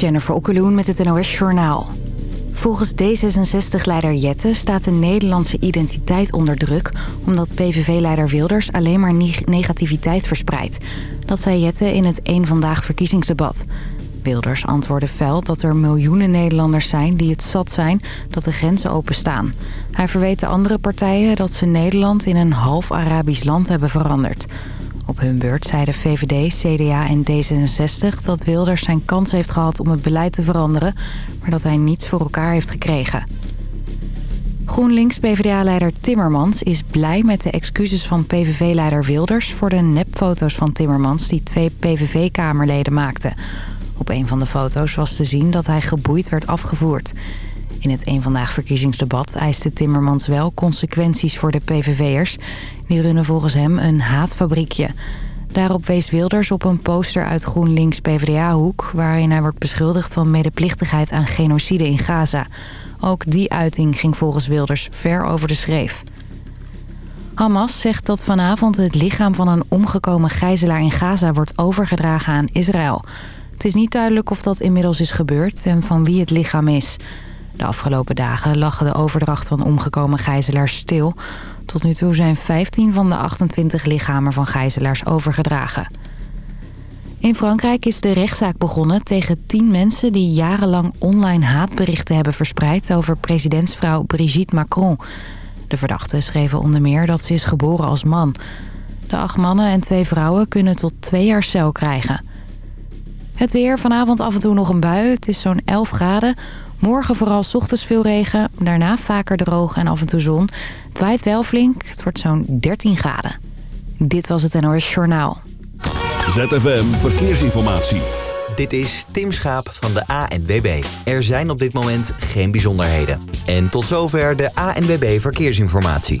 Jennifer Okkeloen met het NOS Journaal. Volgens D66-leider Jette staat de Nederlandse identiteit onder druk... omdat PVV-leider Wilders alleen maar negativiteit verspreidt. Dat zei Jette in het Eén Vandaag verkiezingsdebat. Wilders antwoordde fel dat er miljoenen Nederlanders zijn die het zat zijn dat de grenzen openstaan. Hij verweet de andere partijen dat ze Nederland in een half Arabisch land hebben veranderd... Op hun beurt zeiden VVD, CDA en D66 dat Wilders zijn kans heeft gehad om het beleid te veranderen... maar dat hij niets voor elkaar heeft gekregen. GroenLinks-PVDA-leider Timmermans is blij met de excuses van PVV-leider Wilders... voor de nepfoto's van Timmermans die twee PVV-kamerleden maakten. Op een van de foto's was te zien dat hij geboeid werd afgevoerd... In het een Vandaag verkiezingsdebat eiste Timmermans wel consequenties voor de PVV'ers. Die runnen volgens hem een haatfabriekje. Daarop wees Wilders op een poster uit GroenLinks PvdA-hoek... waarin hij wordt beschuldigd van medeplichtigheid aan genocide in Gaza. Ook die uiting ging volgens Wilders ver over de schreef. Hamas zegt dat vanavond het lichaam van een omgekomen gijzelaar in Gaza wordt overgedragen aan Israël. Het is niet duidelijk of dat inmiddels is gebeurd en van wie het lichaam is. De afgelopen dagen lag de overdracht van omgekomen gijzelaars stil. Tot nu toe zijn 15 van de 28 lichamen van gijzelaars overgedragen. In Frankrijk is de rechtszaak begonnen tegen 10 mensen... die jarenlang online haatberichten hebben verspreid... over presidentsvrouw Brigitte Macron. De verdachten schreven onder meer dat ze is geboren als man. De acht mannen en twee vrouwen kunnen tot twee jaar cel krijgen. Het weer, vanavond af en toe nog een bui. Het is zo'n 11 graden. Morgen vooral ochtends veel regen, daarna vaker droog en af en toe zon. Het waait wel flink, het wordt zo'n 13 graden. Dit was het NOS Journaal. ZFM Verkeersinformatie. Dit is Tim Schaap van de ANWB. Er zijn op dit moment geen bijzonderheden. En tot zover de ANWB Verkeersinformatie.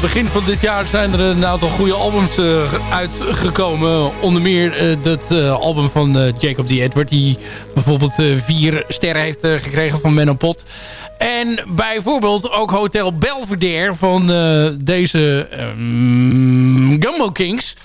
Begin van dit jaar zijn er een aantal goede albums uitgekomen. Onder meer dat album van Jacob D. Edward... die bijvoorbeeld vier sterren heeft gekregen van Menno Pot. En bijvoorbeeld ook Hotel Belvedere van deze um, Gumbo Kings...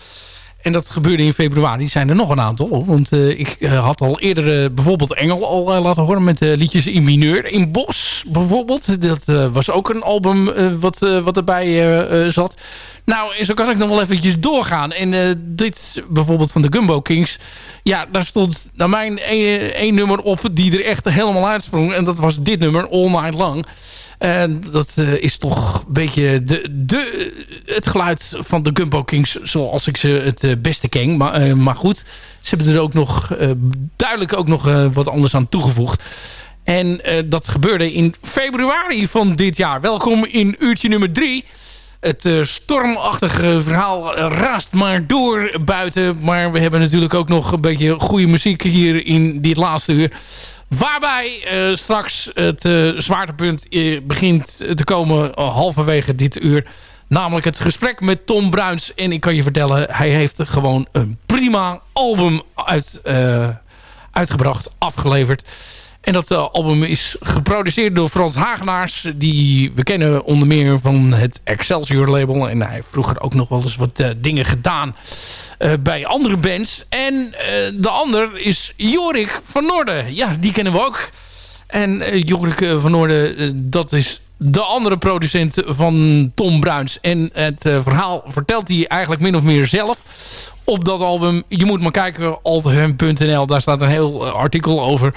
En dat gebeurde in februari. Zijn er nog een aantal. Want uh, ik uh, had al eerder uh, bijvoorbeeld Engel al laten horen met liedjes in mineur. In Bos bijvoorbeeld. Dat was ook een album wat, wat erbij zat. Nou, zo kan ik nog wel eventjes doorgaan. En dit bijvoorbeeld van de Gumbo Kings. Ja, daar stond naar mijn één nummer op die er echt helemaal uitsprong. En dat was dit nummer, All Night Long. En dat uh, is toch een beetje de, de, het geluid van de Gumbo Kings zoals ik ze het uh, beste ken. Maar, uh, maar goed, ze hebben er ook nog duidelijk ook nog wat anders aan toegevoegd. En dat gebeurde in februari van dit jaar. Welkom in uurtje nummer drie. Het stormachtige verhaal raast maar door buiten. Maar we hebben natuurlijk ook nog een beetje goede muziek hier in dit laatste uur. Waarbij uh, straks het uh, zwaartepunt uh, begint te komen halverwege dit uur. Namelijk het gesprek met Tom Bruins. En ik kan je vertellen, hij heeft gewoon een prima album uit, uitgebracht, afgeleverd. En dat uh, album is geproduceerd door Frans Hagenaars. Die we kennen onder meer van het Excelsior label. En hij heeft vroeger ook nog wel eens wat uh, dingen gedaan uh, bij andere bands. En de ander is Jorik van Noorden. Ja, die kennen we ook. En Jorik van Noorden, dat is de andere producent van Tom Bruins. En het verhaal vertelt hij eigenlijk min of meer zelf op dat album. Je moet maar kijken, althum.nl. Daar staat een heel artikel over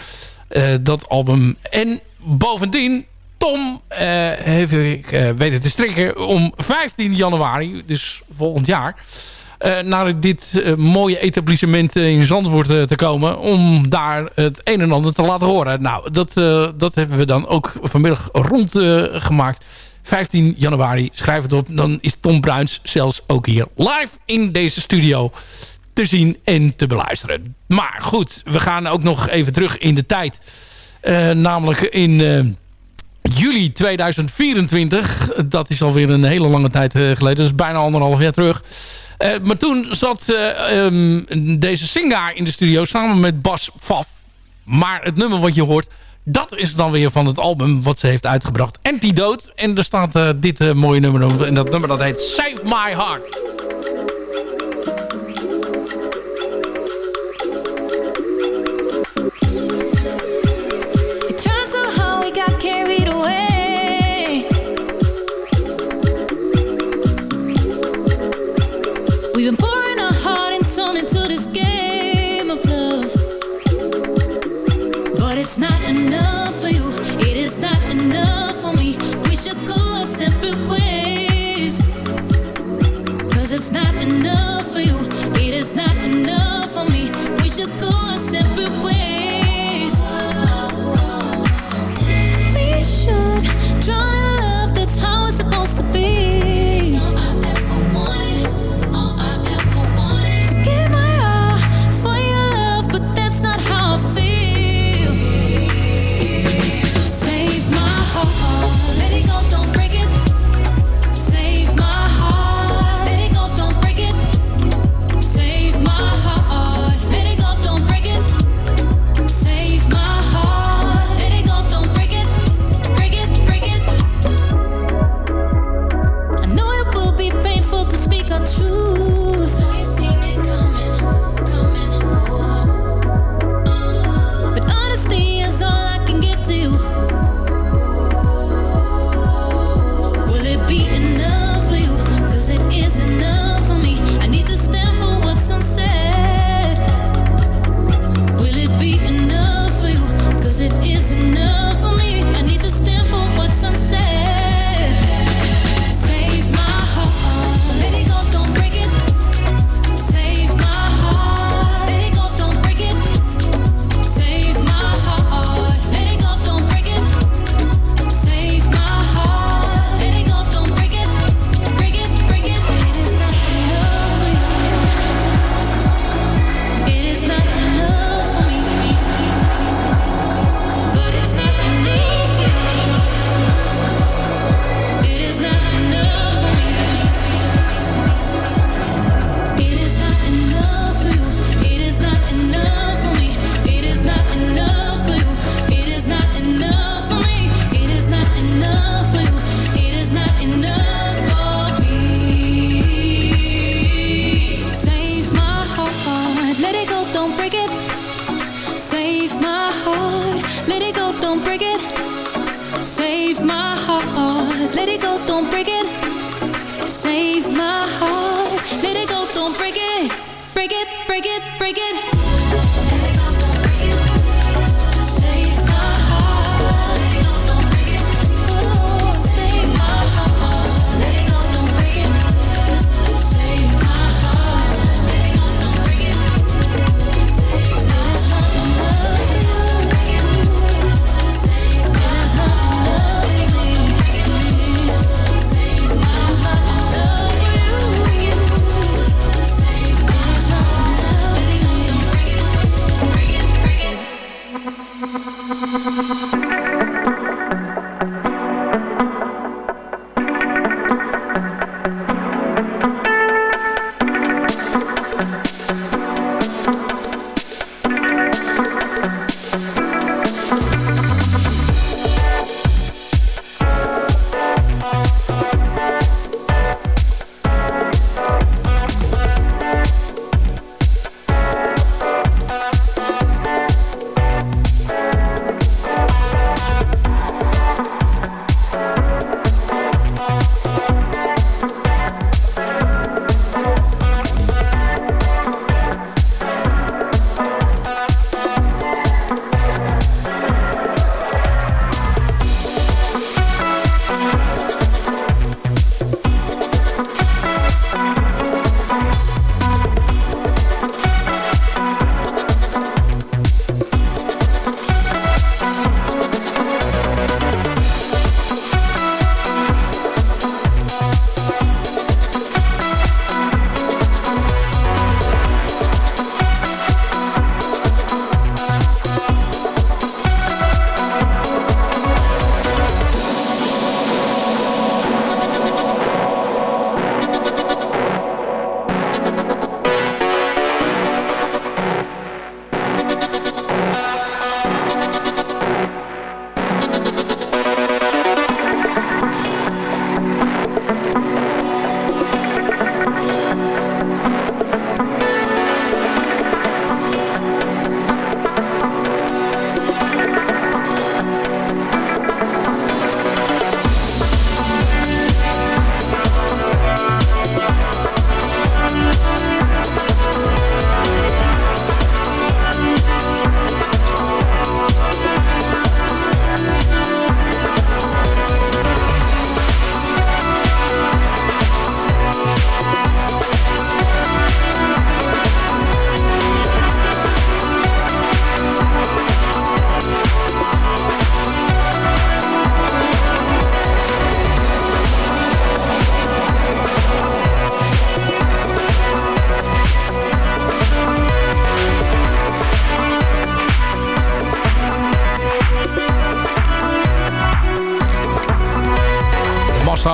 dat album. En bovendien, Tom uh, heeft ik uh, weten te strikken om 15 januari, dus volgend jaar... naar dit mooie etablissement in Zandvoort te komen... om daar het een en ander te laten horen. Nou, dat, dat hebben we dan ook vanmiddag rondgemaakt. 15 januari, schrijf het op. Dan is Tom Bruins zelfs ook hier live in deze studio te zien en te beluisteren. Maar goed, we gaan ook nog even terug in de tijd. Uh, namelijk in uh, juli 2024. Dat is alweer een hele lange tijd uh, geleden. Dat is bijna anderhalf jaar terug. maar toen zat um, deze Singa in de studio samen met Bas Faf. Maar het nummer wat je hoort... Dat is dan weer van het album wat ze heeft uitgebracht. Antidote. En er staat dit mooie nummer. En dat nummer dat heet Save My Heart. It's not enough for you. It is not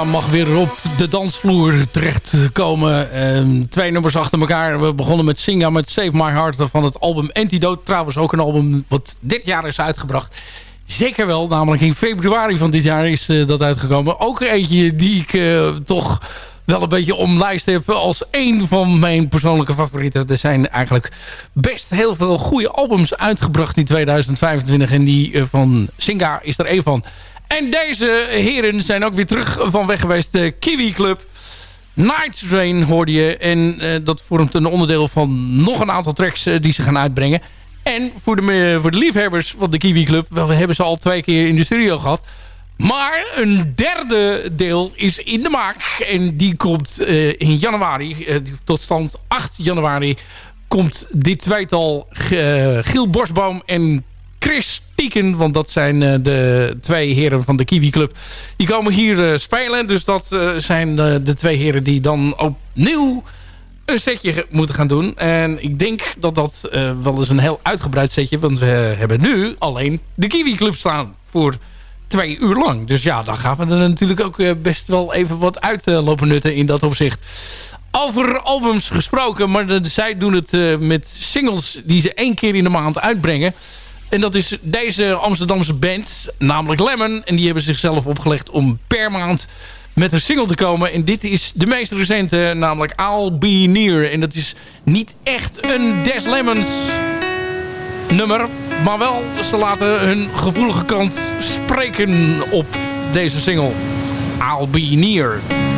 mag weer op de dansvloer terechtkomen. Uh, twee nummers achter elkaar. We begonnen met Singa met Save My Heart van het album Antidote. Trouwens ook een album wat dit jaar is uitgebracht. Zeker wel, namelijk in februari van dit jaar is uh, dat uitgekomen. Ook eentje die ik uh, toch wel een beetje omlijst heb als een van mijn persoonlijke favorieten. Er zijn eigenlijk best heel veel goede albums uitgebracht in 2025. En die uh, van Singa is er één van. En deze heren zijn ook weer terug van weg geweest. De Kiwi Club. Night Train hoorde je. En uh, dat vormt een onderdeel van nog een aantal tracks uh, die ze gaan uitbrengen. En voor de, voor de liefhebbers van de Kiwi Club... Wel, we hebben ze al twee keer in de studio gehad. Maar een derde deel is in de maak. En die komt uh, in januari. tot stand 8 januari komt dit tweetal Giel Bosboom en Chris Tieken. Want dat zijn uh, de twee heren van de Kiwi Club. Die komen hier uh, spelen. Dus dat uh, zijn de twee heren die dan opnieuw een setje moeten gaan doen. En ik denk dat dat wel eens een heel uitgebreid setje. Want we hebben nu alleen de Kiwi Club staan. Voor twee uur lang. Dus ja, dan gaan we er natuurlijk ook best wel even wat uit lopen nutten in dat opzicht. Over albums gesproken. Maar zij doen het met singles die ze één keer in de maand uitbrengen. En dat is deze Amsterdamse band, namelijk Lemon. En die hebben zichzelf opgelegd om per maand met een single te komen. En dit is de meest recente, namelijk I'll Be. En dat is niet echt een Des Lemons. nummer. Maar wel, ze laten hun gevoelige kant spreken op deze single. I'll Be.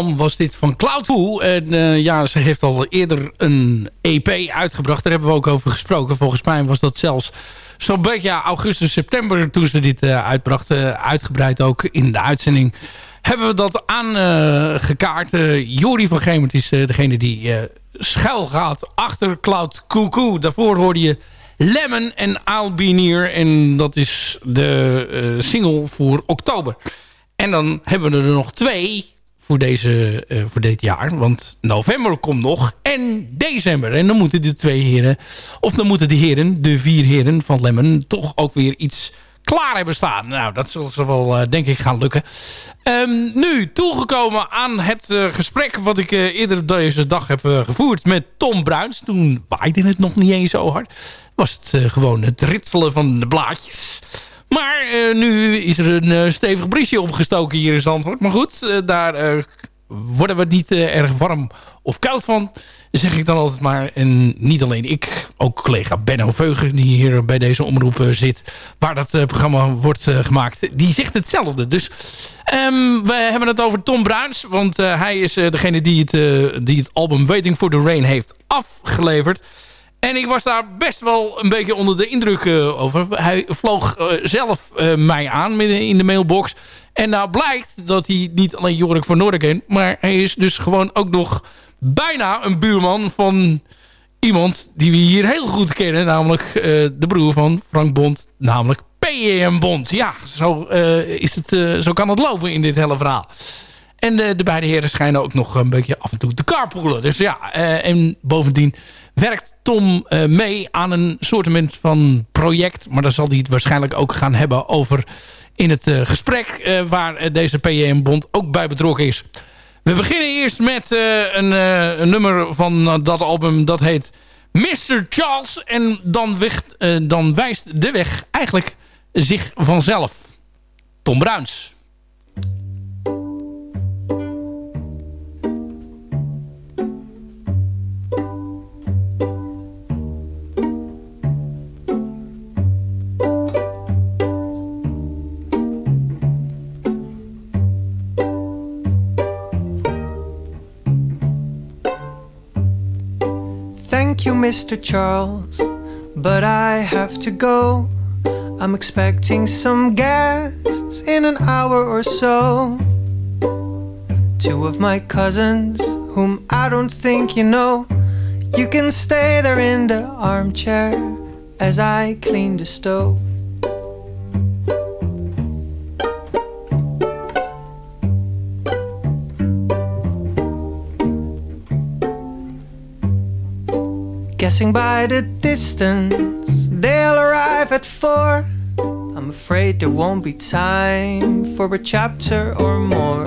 Was dit van Cloud Who. En eh, ja, ze heeft al eerder een EP uitgebracht. Daar hebben we ook over gesproken. Volgens mij was dat zelfs zo'n beetje augustus, september... toen ze dit uh, uitbracht. Uh, uitgebreid ook in de uitzending. Hebben we dat aangekaart. Jori van Gemert is degene die schuil gaat achter Cloud Cuckoo. Daarvoor hoorde je Lemon en I'll. En dat is de single voor oktober. En dan hebben we er nog twee voor, deze, uh, voor dit jaar. Want november komt nog en december. En dan moeten de twee heren, of dan moeten de heren, de vier heren van Lemon... toch ook weer iets klaar hebben staan. Nou, dat zal ze wel, uh, denk ik, gaan lukken. Um, nu, toegekomen aan het uh, gesprek... wat ik eerder deze dag heb gevoerd met Tom Bruins. Toen waaide het nog niet eens zo hard. Was het gewoon het ritselen van de blaadjes... Maar uh, nu is er een uh, stevig briesje opgestoken hier in Zandvoort. Maar goed, uh, daar worden we niet erg warm of koud van. Zeg ik dan altijd maar. En niet alleen ik, ook collega Benno Veugen... die hier bij deze omroep zit... waar dat programma wordt gemaakt. Die zegt hetzelfde. Dus um, we hebben het over Tom Bruins. Want hij is degene die het, die het album Waiting for the Rain heeft afgeleverd. En ik was daar best wel een beetje onder de indruk uh, over. Hij vloog uh, zelf uh, mij aan midden in de mailbox. En nou blijkt dat hij niet alleen Jorik van Noorden kent... maar hij is dus gewoon ook nog bijna een buurman van iemand die we hier heel goed kennen. Namelijk de broer van Frank Bond, namelijk P.M. Bond. Ja, zo, is het, zo kan het lopen in dit hele verhaal. En de, de beide heren schijnen ook nog een beetje af en toe te carpoolen. Dus ja, en bovendien werkt Tom uh, mee aan een soortement van project. Maar daar zal hij het waarschijnlijk ook gaan hebben over in het gesprek... Waar deze PM-bond ook bij betrokken is. We beginnen eerst met een, nummer van dat album dat heet Mr. Charles. En dan, dan wijst de weg eigenlijk zich vanzelf. Tom Bruins. Mr. Charles, but I have to go. I'm expecting some guests in an hour or so. Two of my cousins, whom I don't think you know. You can stay there in the armchair as I clean the stove. Guessing by the distance, they'll arrive at four. I'm afraid there won't be time for a chapter or more.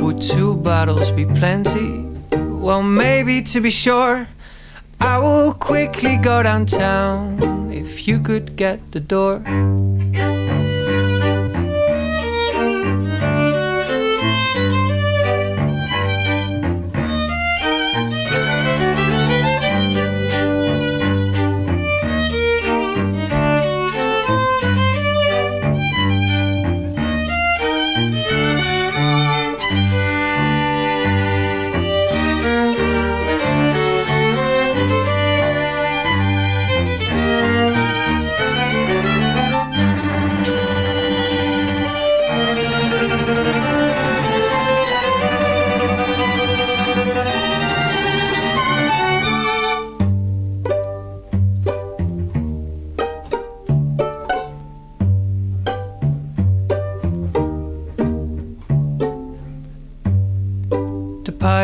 Would two bottles be plenty? Well, maybe to be sure. I will quickly go downtown if you could get the door.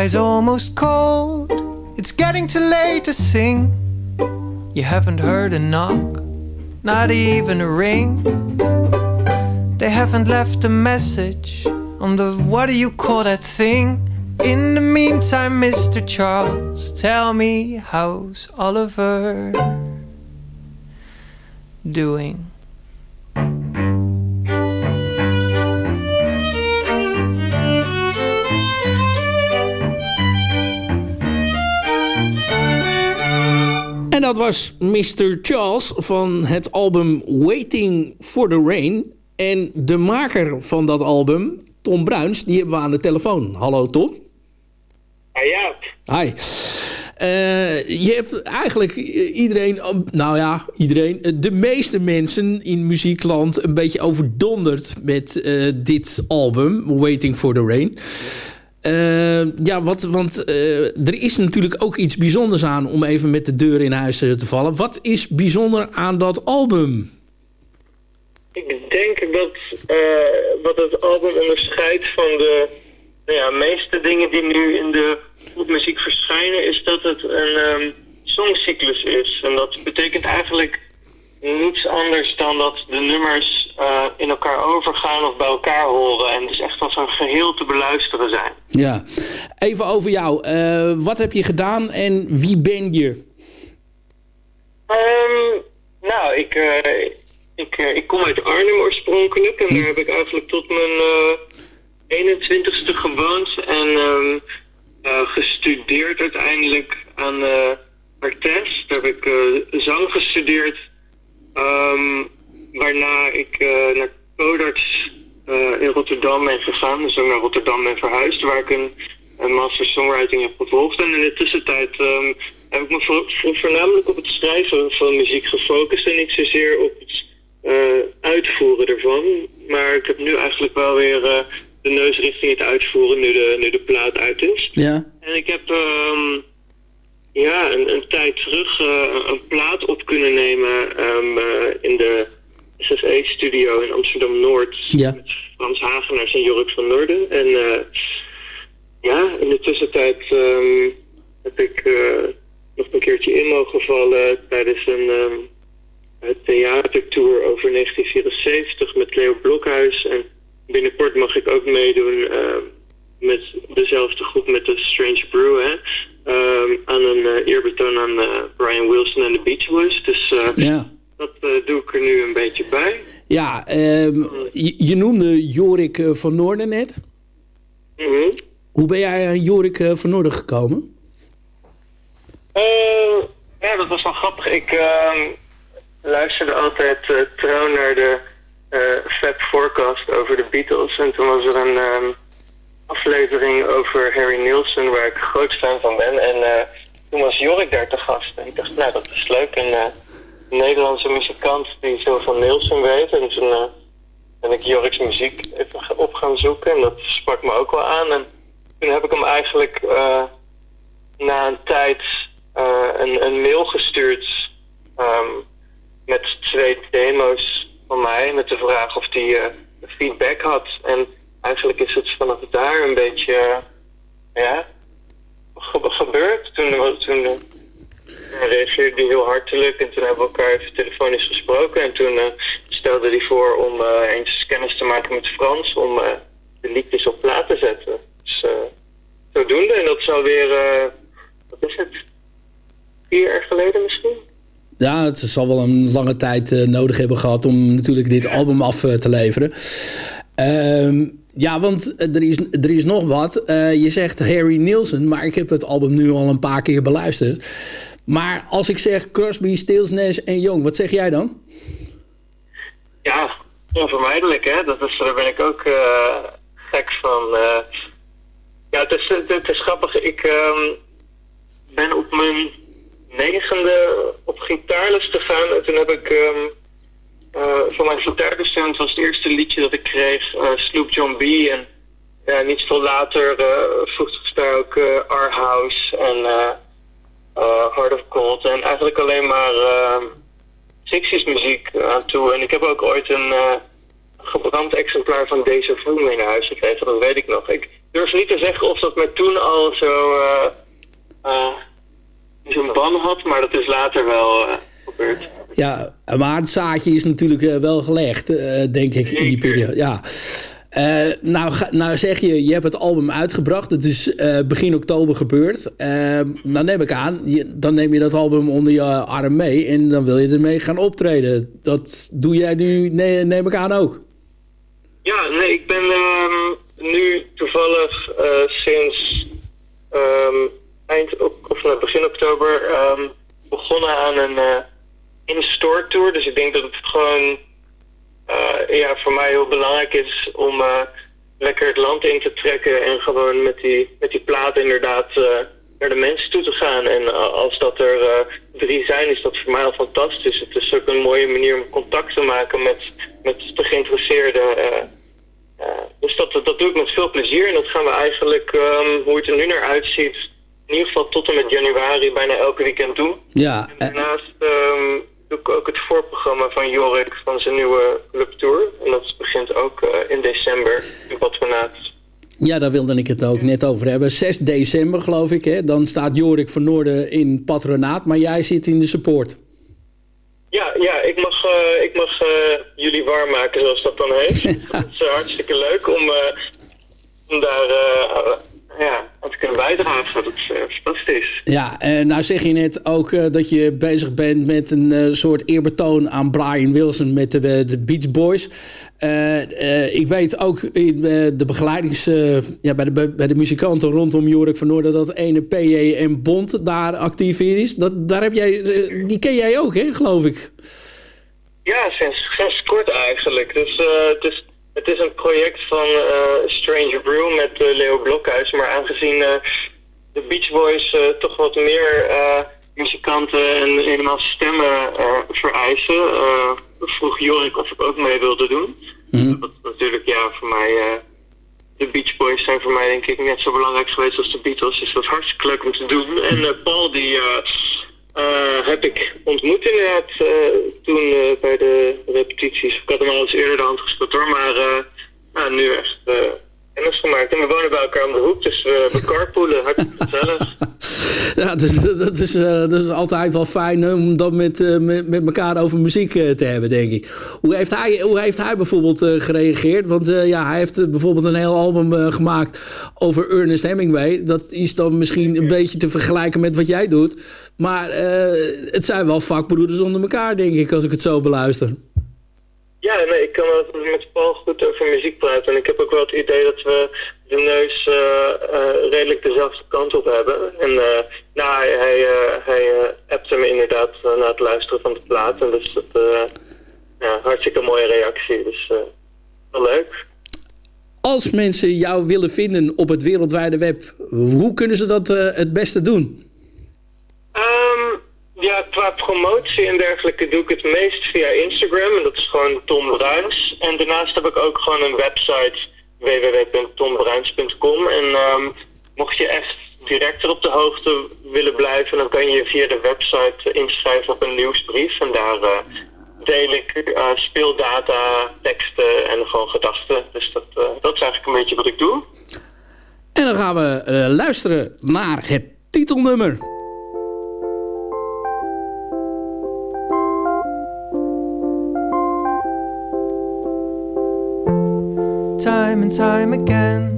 The almost cold. It's getting too late to sing. You haven't heard a knock, not even a ring. They haven't left a message on the what do you call that thing? In the meantime, Mr. Charles, tell me how's Oliver doing? En dat was Mr. Charles van het album Waiting for the Rain. En de maker van dat album, Tom Bruins, die hebben we aan de telefoon. Hallo Tom. Ja, Hi. Eh, je hebt eigenlijk iedereen, nou ja, iedereen, eh, de meeste mensen in muziekland een beetje overdonderd met eh, dit album, Waiting for the Rain. Eh, ja, wat, want eh, er is natuurlijk ook iets bijzonders aan om even met de deur in huis eh, te vallen. Wat is bijzonder aan dat album? ik denk dat wat het album onderscheidt van de nou ja, meeste dingen die nu in de popmuziek verschijnen, is dat het een ehm, songcyclus is. En dat betekent eigenlijk niets anders dan dat de nummers eh, in elkaar overgaan of bij elkaar horen. En dus echt als een geheel te beluisteren zijn. Ja, even over jou. Eh, wat heb je gedaan en wie ben je? Ehm, nou, ik, eh, ik, ik kom uit Arnhem oorspronkelijk en daar heb ik eigenlijk tot mijn eh 21ste gewoond en eh, gestudeerd uiteindelijk aan Artes. Daar heb ik zang gestudeerd, Ehm, waarna ik eh, naar Codarts eh, in Rotterdam ben gegaan, dus ook naar Rotterdam ben verhuisd, waar ik een, een master songwriting heb gevolgd. En in de tussentijd ehm, heb ik me vo- vo- voornamelijk op het schrijven van muziek gefocust en niet zozeer op het eh, uitvoeren ervan. Maar ik heb nu eigenlijk wel weer de neus richting het uitvoeren, nu de, nu de plaat uit is. Ja. En ik heb ehm, ja, een, een tijd terug eh, een plaat op kunnen nemen ehm, eh, in de SSE-studio in Amsterdam-Noord. Ja. Met Frans Hagenaars en Jorik van Noorden. En eh, ja, in de tussentijd ehm, heb ik nog een keertje in mogen vallen tijdens een ehm, theatertour over 1974 met Leo Blokhuis. En binnenkort mag ik ook meedoen met dezelfde groep met de Strange Brew, hè. Ehm, aan een eh, eerbetoon aan eh, Brian Wilson en de Beach Boys. Dus eh, Ja. dat doe ik er nu een beetje bij. Ja, ehm, je, je noemde Jorik van Noorden net. Mhm. Hoe ben jij aan Jorik van Noorden gekomen? Ja, dat was wel grappig. Ik ehm, luisterde altijd trouw naar de eh Fab Forecast over de Beatles. En toen was er een aflevering over Harry Nilsson, waar ik groot fan van ben. En eh, toen was Jorik daar te gast. En ik dacht, nou, dat is leuk. Een eh, Nederlandse muzikant die zo van Nilsson weet. En toen eh, ben ik Jorik's muziek even op gaan zoeken. En dat sprak me ook wel aan. En toen heb ik hem eigenlijk... na een tijd een, een mail gestuurd. ehm, met twee demo's van mij. Met de vraag of eh, feedback had. En eigenlijk is het vanaf daar een beetje, ja, ge- gebeurd. Toen, toen reageerde hij heel hartelijk en toen hebben we elkaar even telefonisch gesproken. En toen eh, stelde hij voor om eh, eens kennis te maken met Frans om eh, de liedjes op plaat te zetten. Dus zodoende. En dat is alweer, wat is het, vier jaar geleden misschien? Ja, het zal wel een lange tijd nodig hebben gehad om natuurlijk dit album af te leveren. Ehm, ja, want eh, er is, er is nog wat. Eh, je zegt Harry Nielsen, maar ik heb het album nu al een paar keer beluisterd. Maar als ik zeg Crosby, Stills, Nash en Young, wat zeg jij dan? Ja, onvermijdelijk hè. Dat is, daar ben ik ook eh, gek van. ja, het is, het, is grappig. Ik ehm, ben op mijn negende op gitaarles gegaan. En toen heb ik ehm, eh, van mijn gitaardocent was het eerste liedje dat ik kreeg eh, Sloop John B. En ja, niet veel later eh voegde daar ook Our House en Heart of Gold. En eigenlijk alleen maar... 60s muziek aan toe. En ik heb ook ooit een gebrand exemplaar van Deze Vu mee naar huis gekregen. Dat weet ik nog. Ik durf niet te zeggen of dat me toen al zo eh, eh, zo'n ban had, maar dat is later wel Ja, maar het zaadje is natuurlijk eh, wel gelegd, eh, denk ik, in die periode. Ja. Eh, nou, nou zeg je, je hebt het album uitgebracht. Het is begin oktober gebeurd. Dan neem ik aan, je, dan neem je dat album onder je arm mee... en dan wil je ermee gaan optreden. Dat doe jij nu, nee, neem ik aan ook. Ja, nee, ik ben ehm, nu toevallig sinds ehm, eind of nou, begin oktober ehm, begonnen aan een in-store tour. Dus ik denk dat het gewoon eh, ja, voor mij heel belangrijk is om eh, lekker het land in te trekken en gewoon met die, met die platen inderdaad eh, naar de mensen toe te gaan. En als dat er drie zijn, is dat voor mij al fantastisch. Het is ook een mooie manier om contact te maken met, met de geïnteresseerden. dus dat, dat doe ik met veel plezier. En dat gaan we eigenlijk, ehm, hoe het er nu naar uitziet, in ieder geval tot en met januari bijna elke weekend doen. Ja, En daarnaast ehm, doe ik ook het voorprogramma van Jorik van zijn nieuwe clubtour. En dat begint ook eh, in december in Patronaat. ja, daar wilde ik het ook net over hebben. 6 december, geloof ik, hè? dan staat Jorik van Noorden in patronaat... maar jij zit in de support. Ja, ja ik mag, eh, ik mag eh, jullie warm maken, zoals dat dan heet. Het is hartstikke leuk om, om daar ja, aan te kunnen bijdragen. Dat is eh, fantastisch. Ja, en nou zeg je net ook eh, dat je bezig bent met een eh, soort eerbetoon aan Brian Wilson met de, de Beach Boys. Eh, eh, ik weet ook in eh, de begeleidings, eh, ja, bij, de, bij de muzikanten rondom Jorik van Noorden dat ene PJ en Bond daar actief in is. Dat, daar heb jij, eh, die ken jij ook, hè, geloof ik. Ja, sinds, sinds kort eigenlijk. Dus eh, het, is, een project van eh, Stranger Brew met eh, Leo Blokhuis. Maar aangezien eh, de Beach Boys toch wat meer muzikanten en helemaal stemmen vereisen, vroeg Jorik of ik ook mee wilde doen. Wat natuurlijk ja, voor mij... de Beach Boys zijn voor mij denk ik net zo belangrijk geweest als de Beatles. Dus dat is hartstikke leuk om te doen. En Paul die heb ik ontmoet inderdaad toen bij de repetities. Ik had hem al eens eerder de hand hoor, maar eh, nou, nu echt eh, kennis gemaakt. En we wonen bij elkaar om de hoek, dus we, we carpoolen. Hartstikke gezellig. Ja, dus, dat, is, eh, dat is altijd wel fijn om dan met, met, met elkaar over muziek te hebben, denk ik. Hoe heeft hij, hoe heeft hij bijvoorbeeld gereageerd? Want ja, hij heeft bijvoorbeeld een heel album gemaakt over Ernest Hemingway. Dat is dan misschien een beetje te vergelijken met wat jij doet. Maar het zijn wel vakbroeders onder elkaar, denk ik, als ik het zo beluister. Ja, nee, ik kan wel met Paul goed over muziek praten. En ik heb ook wel het idee dat we de neus eh, eh, redelijk dezelfde kant op hebben. En eh, nou, hij, hij, hij appte me inderdaad na het luisteren van de plaat. En dus dat, ja, hartstikke mooie reactie. Dus wel leuk. Als mensen jou willen vinden op het wereldwijde web, hoe kunnen ze dat het beste doen? Ehm, ja, qua promotie en dergelijke doe ik het meest via Instagram. En dat is gewoon Tom Bruins. En daarnaast heb ik ook gewoon een website www.tombruins.com. En ehm, mocht je echt directer op de hoogte willen blijven, dan kan je via de website inschrijven op een nieuwsbrief. En daar, eh, deel ik eh, speeldata, teksten en gewoon gedachten. Dus dat, eh, dat is eigenlijk een beetje wat ik doe. En dan gaan we luisteren naar het titelnummer. Time and time again.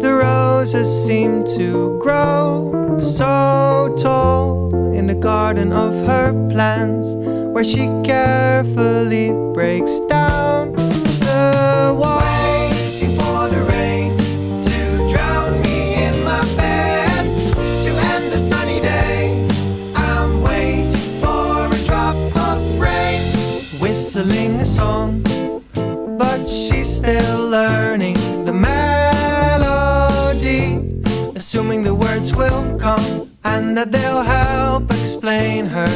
The roses seem to grow so tall in the garden of her plans, where she carefully breaks down the wall. Waiting for the rain to drown me in my bed to end the sunny day. I'm waiting for a drop of rain, whistling a song but she's still learning the melody. Assuming the words will come and that they'll help explain her.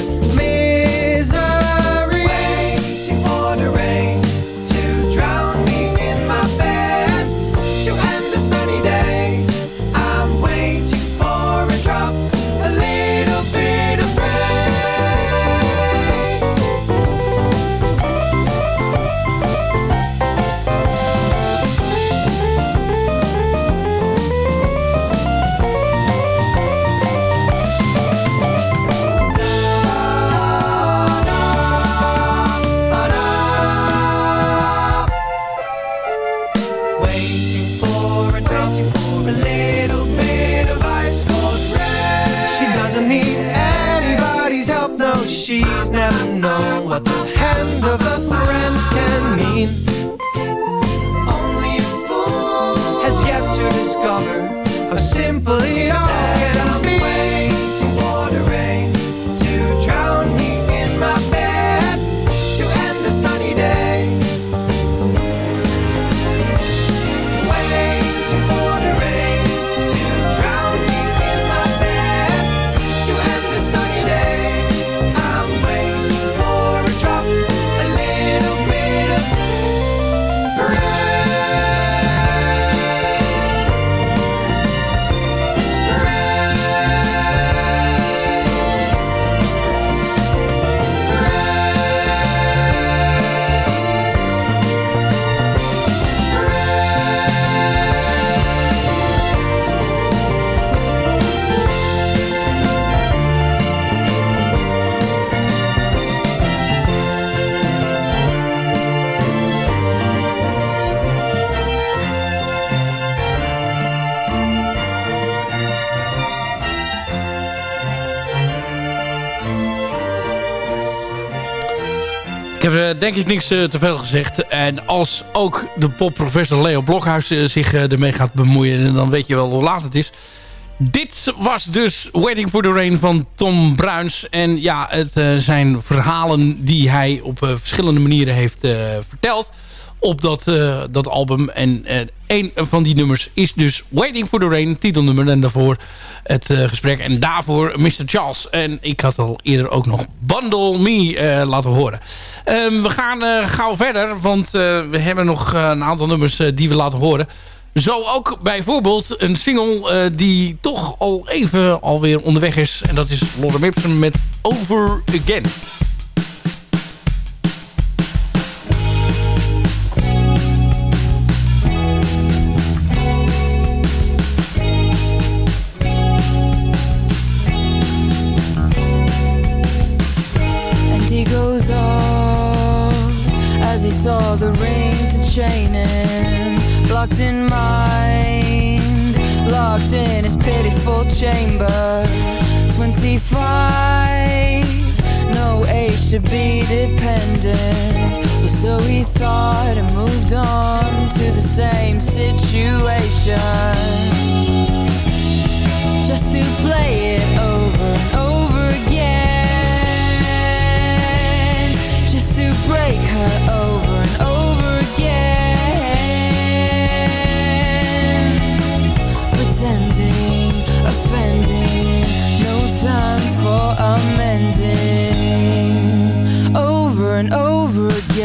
Denk ik niks eh, te veel gezegd. En als ook de popprofessor Leo Blokhuis eh, zich eh, ermee gaat bemoeien... dan weet je wel hoe laat het is. Dit was dus Waiting for the Rain van Tom Bruins. En ja, het zijn verhalen die hij op verschillende manieren heeft verteld op dat, eh, dat album. En eh, een van die nummers is dus Waiting for the Rain, titelnummer. En daarvoor het eh, gesprek. En daarvoor Mr. Charles. En ik had al eerder ook nog Bundle Me laten horen. Ehm, we gaan gauw verder, want we hebben nog een aantal nummers die we laten horen. Zo ook bijvoorbeeld een single die toch al even alweer onderweg is. En dat is Lorem Ipsum met Over Again. 25, no age to be dependent. Or so he thought and moved on to the same situation. Just to play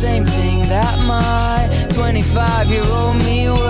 same thing that my 25 year old me would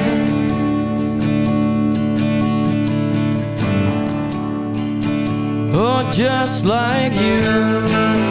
Just like you.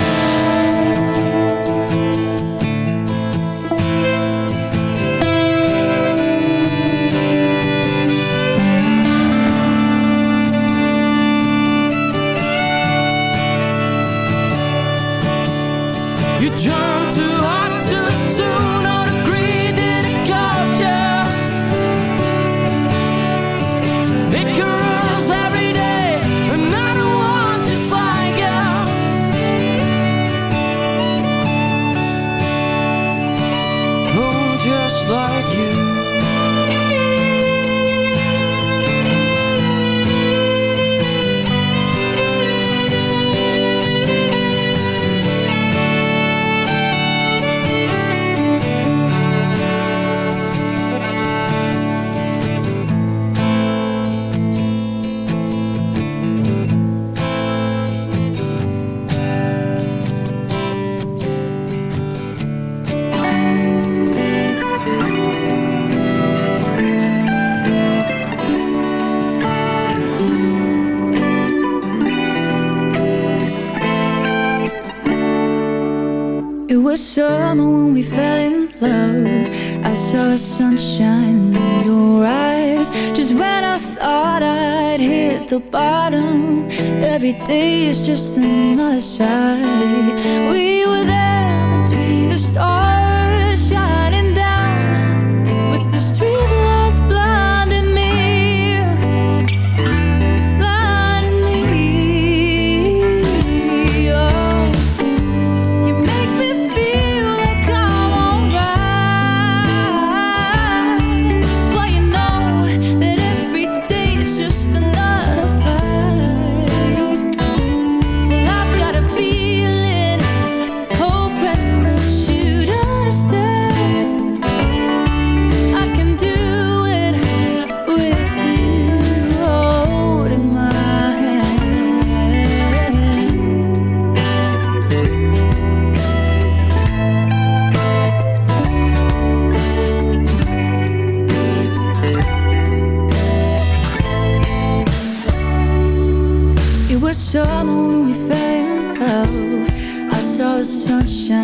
The bottom, every day is just another sigh. We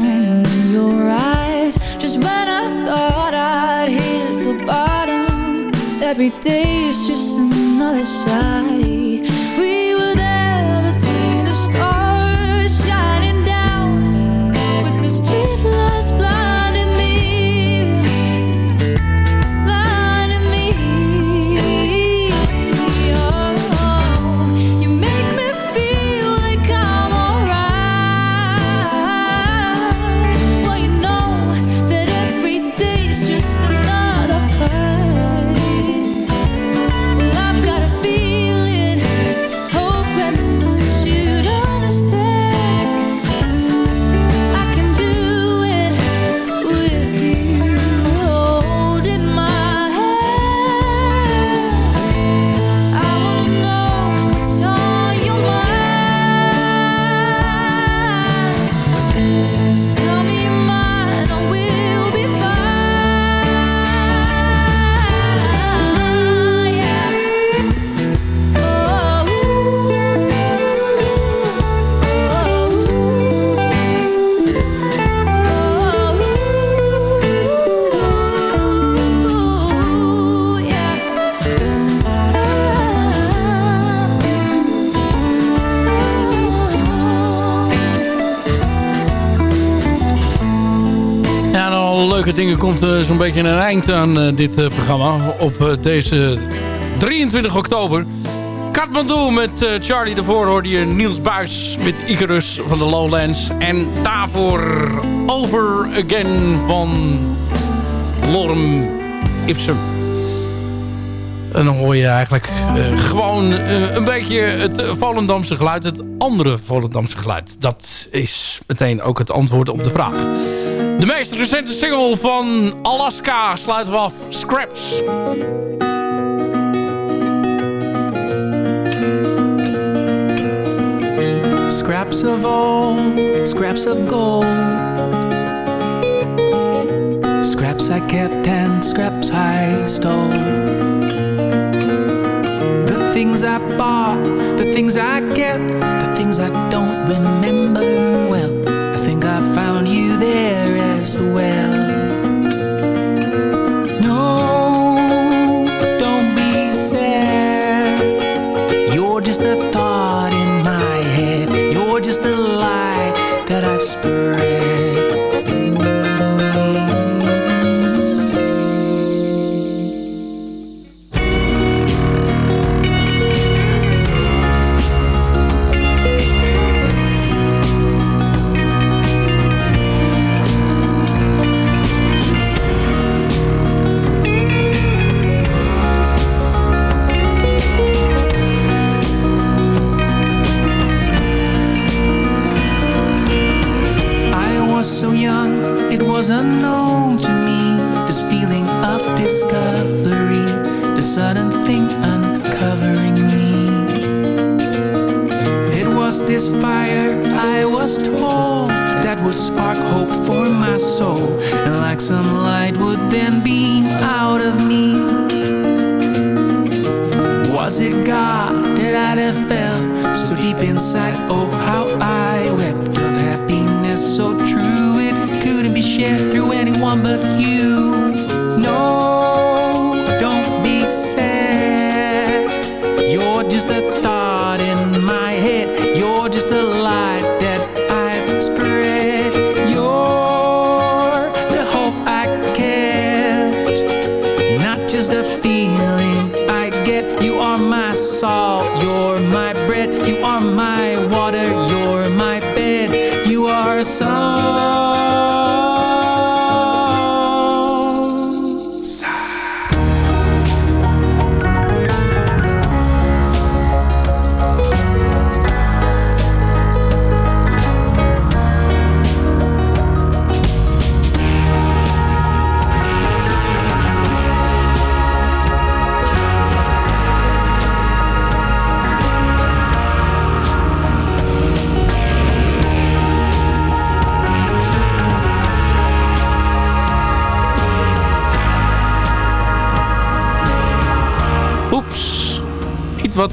in your eyes. Just when I thought I'd hit the bottom, every day is just another sigh. Dingen komt eh, zo'n beetje een eind aan eh, dit eh, programma. Op deze 23 oktober. Kathmandu met Charlie daarvoor hoorde je Niels Buis met Icarus van de Lowlands. En daarvoor Over Again van Lorem Ipsum. En dan hoor je eigenlijk gewoon een beetje het Volendamse geluid. Het andere Volendamse geluid. Dat is meteen ook het antwoord op de vraag. De meest recente single van Alaska sluiten we af. Scraps. Scraps of old, scraps of gold. Scraps I kept and scraps I stole. The things I bought, the things I get, the things I don't remember well. I think I found you there well. God that I'd have felt so deep inside. Oh, how I wept of happiness so true it couldn't be shared through anyone but you.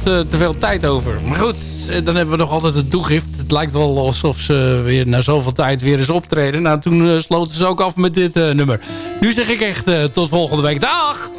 Eh, te veel tijd over. Maar goed, eh, dan hebben we nog altijd het toegift. Het lijkt wel alsof ze weer na zoveel tijd weer eens optreden. Nou, toen eh, sloten ze ook af met dit nummer. Nu zeg ik echt tot volgende week. Dag!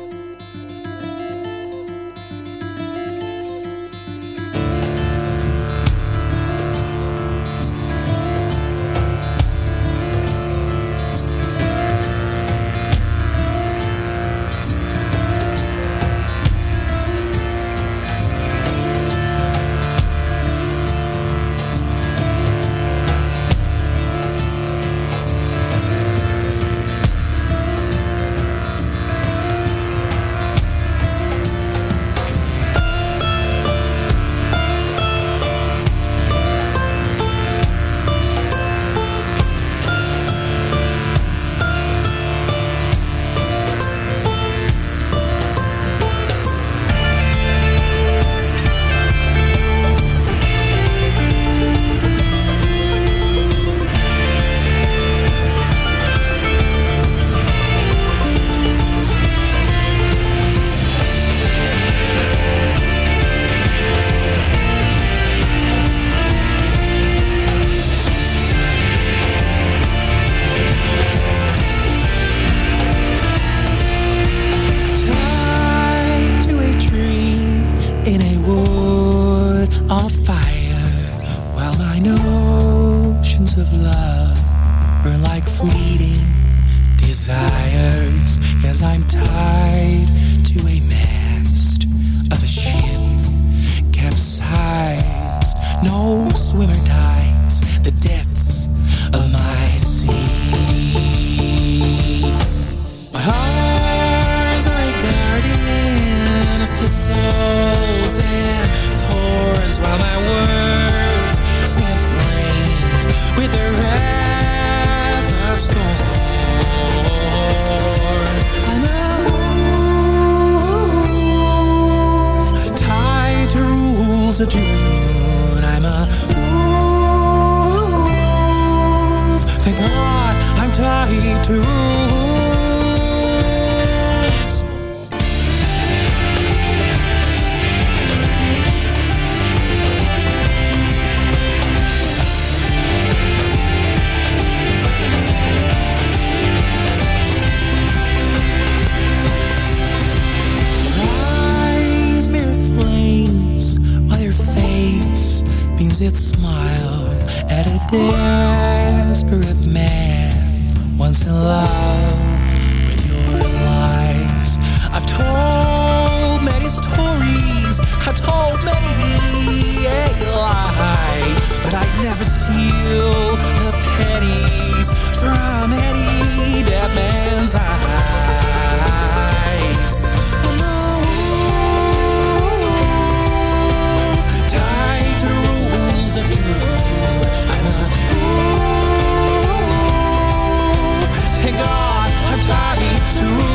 that smile at a desperate man once in love with your lies. I've told many stories, I've told many lies, but I never steal. to